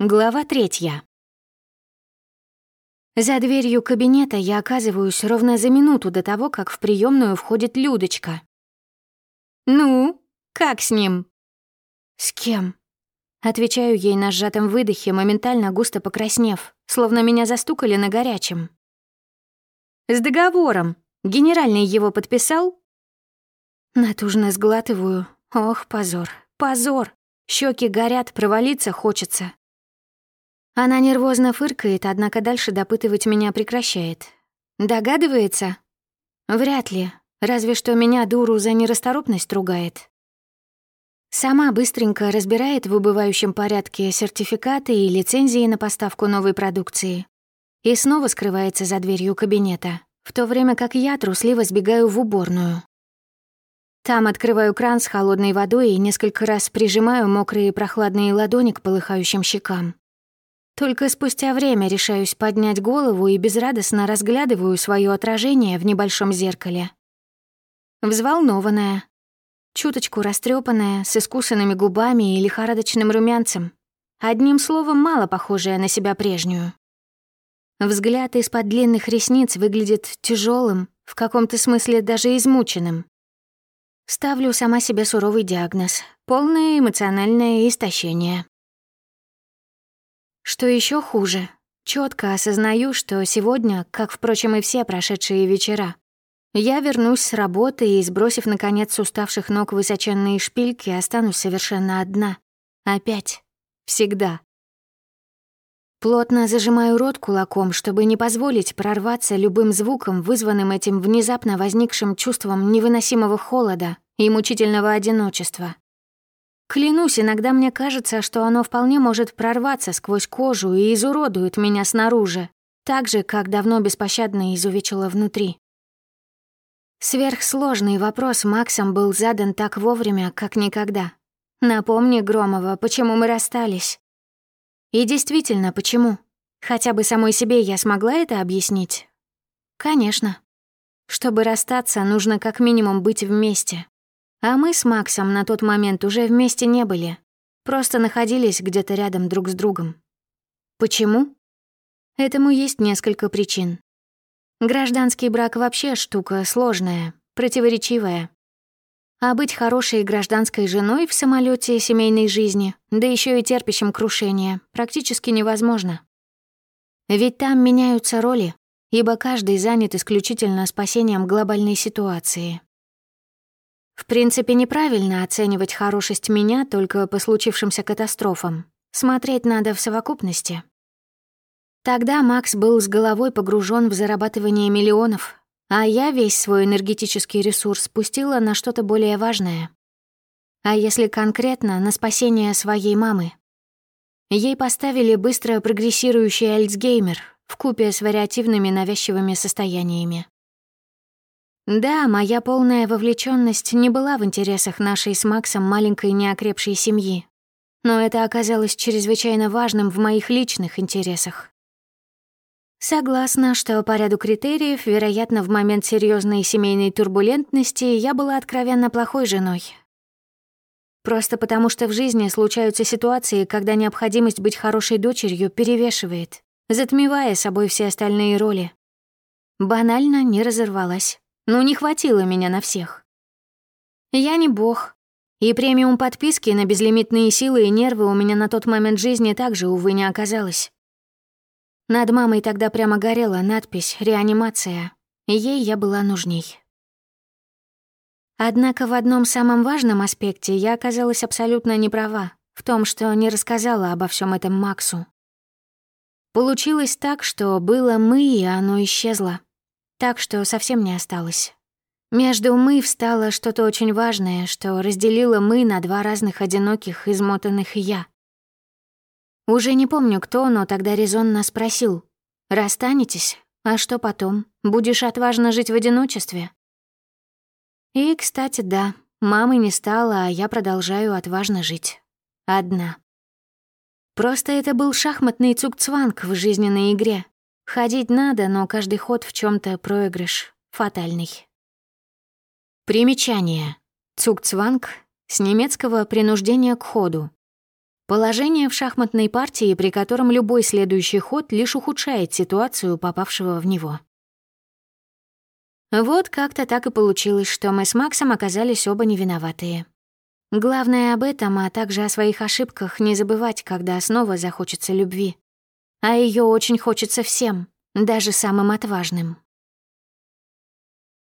Глава третья. За дверью кабинета я оказываюсь ровно за минуту до того, как в приемную входит Людочка. «Ну, как с ним?» «С кем?» Отвечаю ей на сжатом выдохе, моментально густо покраснев, словно меня застукали на горячем. «С договором. Генеральный его подписал?» Натужно сглатываю. Ох, позор, позор. Щеки горят, провалиться хочется. Она нервозно фыркает, однако дальше допытывать меня прекращает. Догадывается? Вряд ли. Разве что меня дуру за нерасторопность ругает. Сама быстренько разбирает в убывающем порядке сертификаты и лицензии на поставку новой продукции. И снова скрывается за дверью кабинета, в то время как я трусливо сбегаю в уборную. Там открываю кран с холодной водой и несколько раз прижимаю мокрые прохладные ладони к полыхающим щекам. Только спустя время решаюсь поднять голову и безрадостно разглядываю свое отражение в небольшом зеркале. Взволнованная, чуточку растрепанная, с искусанными губами и лихорадочным румянцем. Одним словом, мало похожая на себя прежнюю. Взгляд из-под длинных ресниц выглядит тяжелым, в каком-то смысле даже измученным. Ставлю сама себе суровый диагноз — полное эмоциональное истощение. Что еще хуже, четко осознаю, что сегодня, как, впрочем, и все прошедшие вечера, я вернусь с работы и, сбросив, наконец, уставших ног высоченные шпильки, останусь совершенно одна. Опять. Всегда. Плотно зажимаю рот кулаком, чтобы не позволить прорваться любым звуком, вызванным этим внезапно возникшим чувством невыносимого холода и мучительного одиночества. Клянусь, иногда мне кажется, что оно вполне может прорваться сквозь кожу и изуродует меня снаружи, так же, как давно беспощадно изувечило внутри. Сверхсложный вопрос Максом был задан так вовремя, как никогда. Напомни, Громова, почему мы расстались. И действительно, почему? Хотя бы самой себе я смогла это объяснить? Конечно. Чтобы расстаться, нужно как минимум быть вместе. А мы с Максом на тот момент уже вместе не были. Просто находились где-то рядом друг с другом. Почему? Этому есть несколько причин. Гражданский брак вообще штука сложная, противоречивая. А быть хорошей гражданской женой в самолете семейной жизни, да еще и терпящим крушение, практически невозможно. Ведь там меняются роли, ибо каждый занят исключительно спасением глобальной ситуации. В принципе, неправильно оценивать хорошесть меня только по случившимся катастрофам. Смотреть надо в совокупности. Тогда Макс был с головой погружен в зарабатывание миллионов, а я весь свой энергетический ресурс спустила на что-то более важное. А если конкретно, на спасение своей мамы. Ей поставили быстро прогрессирующий Альцгеймер в купе с вариативными навязчивыми состояниями. Да, моя полная вовлеченность не была в интересах нашей с Максом маленькой неокрепшей семьи, но это оказалось чрезвычайно важным в моих личных интересах. Согласна, что по ряду критериев, вероятно, в момент серьезной семейной турбулентности я была откровенно плохой женой. Просто потому что в жизни случаются ситуации, когда необходимость быть хорошей дочерью перевешивает, затмевая собой все остальные роли. Банально не разорвалась. Ну, не хватило меня на всех. Я не бог. И премиум подписки на безлимитные силы и нервы у меня на тот момент жизни также, увы, не оказалось. Над мамой тогда прямо горела надпись «Реанимация», ей я была нужней. Однако в одном самом важном аспекте я оказалась абсолютно не права, в том, что не рассказала обо всем этом Максу. Получилось так, что было мы, и оно исчезло так что совсем не осталось. Между «мы» встало что-то очень важное, что разделило «мы» на два разных одиноких, измотанных «я». Уже не помню кто, но тогда резонно спросил. «Расстанетесь? А что потом? Будешь отважно жить в одиночестве?» И, кстати, да, мамы не стало, а я продолжаю отважно жить. Одна. Просто это был шахматный цукцванг в жизненной игре, Ходить надо, но каждый ход в чем то проигрыш. Фатальный. Примечание. Цукцванг с немецкого принуждения к ходу. Положение в шахматной партии, при котором любой следующий ход лишь ухудшает ситуацию попавшего в него. Вот как-то так и получилось, что мы с Максом оказались оба невиноватые. Главное об этом, а также о своих ошибках не забывать, когда снова захочется любви. А ее очень хочется всем, даже самым отважным.